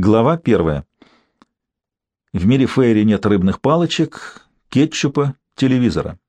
Глава первая. В мире Фейри нет рыбных палочек, кетчупа, телевизора.